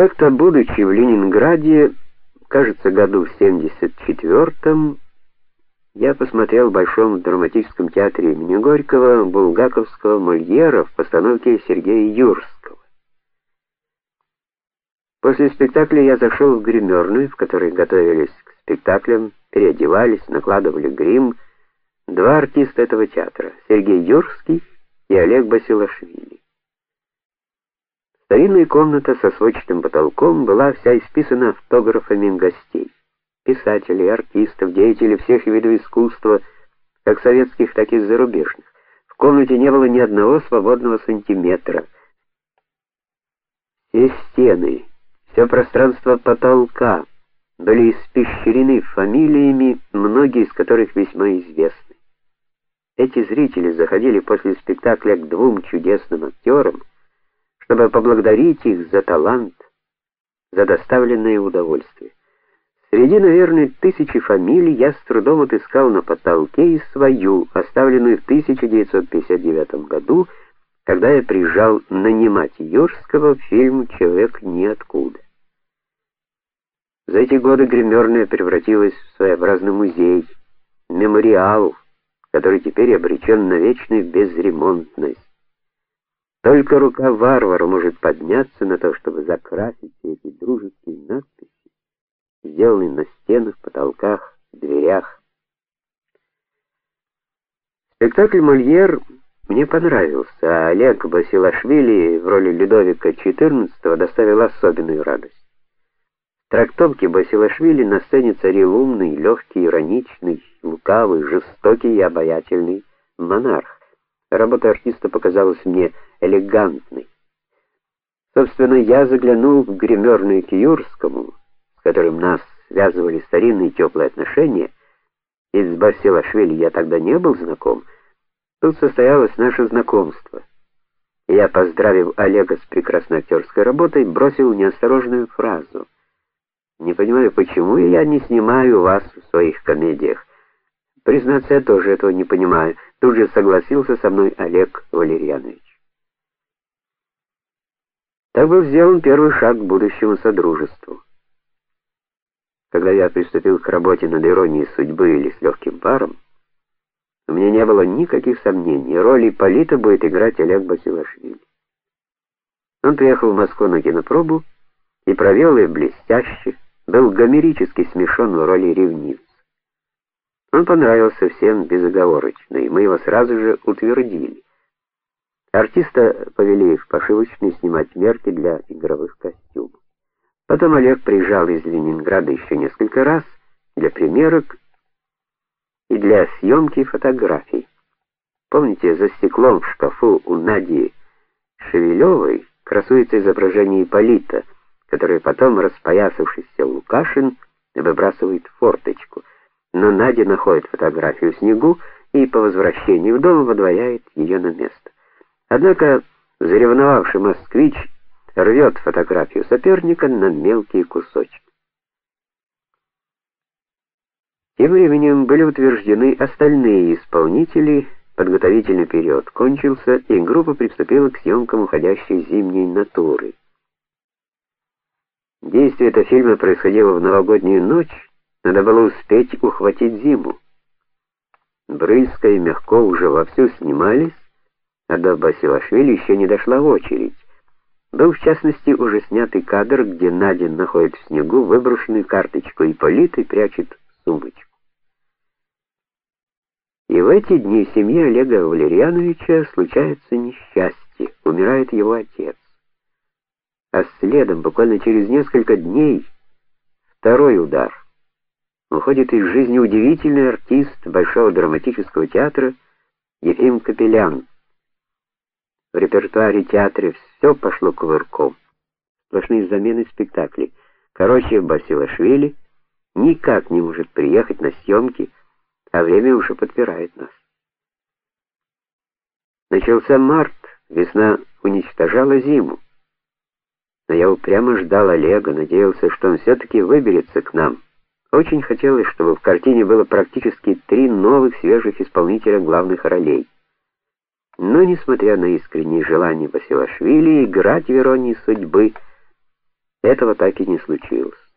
Как-то будучи в Ленинграде, кажется, году в 74-м, я посмотрел в Большом драматическом театре имени Горького Булгаковского Мольера в постановке Сергея Юрского. После спектакля я зашел в гримерную, в которой готовились к спектаклям, переодевались, накладывали грим два артиста этого театра: Сергей Юрский и Олег Басилашвили. Старинная комната со сводчатым потолком была вся исписана автографами гостей. Писателей, артистов, деятелей всех видов искусства, как советских, так и зарубежных. В комнате не было ни одного свободного сантиметра. Все стены, все пространство потолка были испещрены фамилиями, многие из которых весьма известны. Эти зрители заходили после спектакля к двум чудесным актерам, чтобы поблагодарить их за талант, за доставленное удовольствие. Среди, наверное, тысячи фамилий я с трудом отыскал на потолке и свою, оставленную в 1959 году, когда я приезжал нанимать Юрского в фильм Человек ниоткуда. За эти годы гримерная превратилась в своеобразный музей, мемориал, который теперь обречен на вечную безремонтность. Только рука варвара может подняться на то, чтобы закрасить эти дружеские надписи, сделанные на стенах, потолках, дверях. Спектакль Мольер мне понравился, а Олег Басилашвили в роли Людовика XIV доставил особенную радость. В трактовке Басилашвили на сцене царил умный, легкий, ироничный, лукавый, жестокий и обаятельный монарх. Работа артиста показалась мне элегантной. Собственно, я заглянул в гримерную к Юрскому, с которым нас связывали старинные теплые отношения, и с Басилашвили я тогда не был знаком. Тут состоялось наше знакомство. Я, поздравив Олега с прекрасной актерской работой, бросил неосторожную фразу: "Не понимаю, почему я не снимаю вас в своих комедиях. Признаться, я тоже этого не понимаю". Тут же согласился со мной Олег Валерьянович. Так был сделан первый шаг к будущему содружеству. Когда я приступил к работе над иронией судьбы или с легким паром, у меня не было никаких сомнений, роли Полита будет играть Олег Басилашвили. Он приехал в Москву на кинопробу и провел ее блестяще, был гомерически смешон в роли ревнивца. Он понравился всем безоговорочно, и мы его сразу же утвердили. Артиста повели в пошивочную снимать мерки для игровых костюмов. Потом Олег приезжал из Ленинграда еще несколько раз для примерок и для съемки фотографий. Помните, за стеклом в шкафу у Нади Шевелевой красуется изображение Ипполита, которое потом распоясавшийся Лукашин выбрасывает форточку но Надя находит фотографию в снегу и по возвращении в дом выдворяет ее на место. Однако заревновавший москвич рвет фотографию соперника на мелкие кусочки. Тем временем были утверждены остальные исполнители, подготовительный период кончился, и группа приступила к съемкам уходящей зимней натуры. Действие этого фильма происходило в новогоднюю ночь, надо было успеть ухватить зиму. Брыльска и Мягко уже вовсю снимались, а до Басилашвили еще не дошла очередь. Был в частности уже снятый кадр, где Надя находит в снегу выброшенную карточку Ипполита и прячет сумочку. И в эти дни семье Олега Валерьяновича случается несчастье, умирает его отец. А следом, буквально через несколько дней, второй удар уходит из жизни удивительный артист Большого драматического театра Ефим Капелян. В репертуаре театра все пошло кувырком. Сплошные замены спектаклей. Короче, Басилашвили никак не может приехать на съемки, а время уже подпирает нас. Начался март, весна уничтожала зиму. Но я упрямо ждал Олега, надеялся, что он все таки выберется к нам. Очень хотелось, чтобы в картине было практически три новых свежих исполнителя главных ролей. Но несмотря на искреннее желание Басилашвили играть в иронии судьбы, Этого так и не случилось.